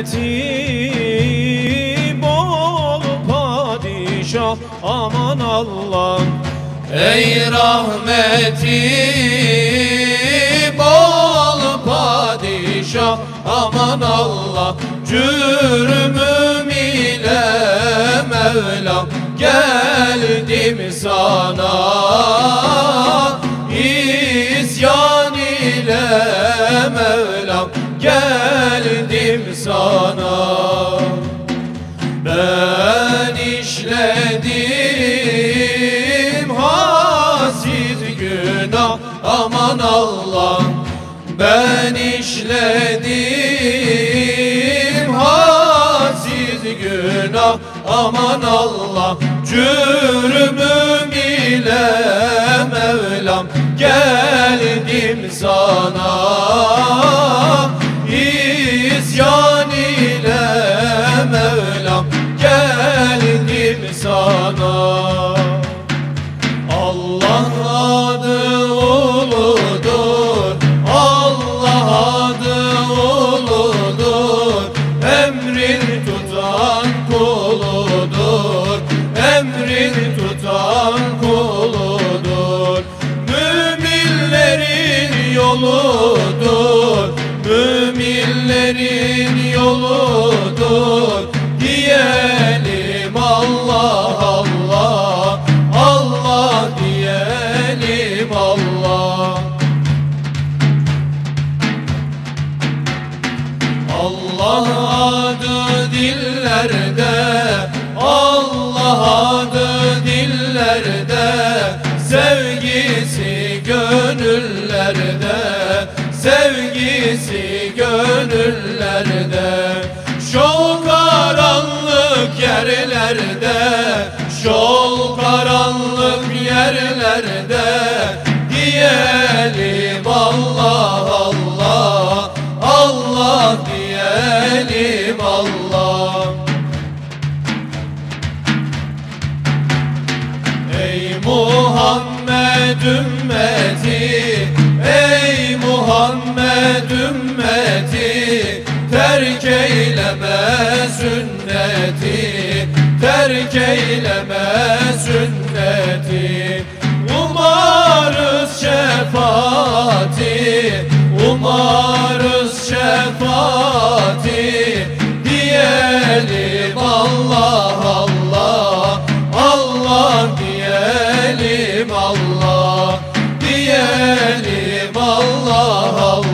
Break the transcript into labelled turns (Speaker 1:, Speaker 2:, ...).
Speaker 1: rahmeti bol padişah aman Allah Ey rahmeti bol padişah aman Allah Cürmüm ile Mevlam geldim sana geldim sana? Ben işledim hasid günah. Aman Allah Ben işledim hasid günah. Aman Allah Cürmüm ile Mevlam geldim sana yoludur. Müminlerin yoludur. Diyelim Allah Allah. Allah diyelim Allah. Allah adı dillerde Allah adı dillerde. Sevgisi gönüllerde Sevgisi gönüllerde. Şol karanlık yerlerde Şol karanlık yerlerde Diyelim Allah Allah Allah diyelim Allah. Ey Muhammed Ümmeti Ey Muhammed ümmeti Terk eyleme sünneti Terk eyleme sünneti. Umarız şefaati Umarız şefaati Diyelim Allah Allah Allah diyelim Allah benim Allah Allah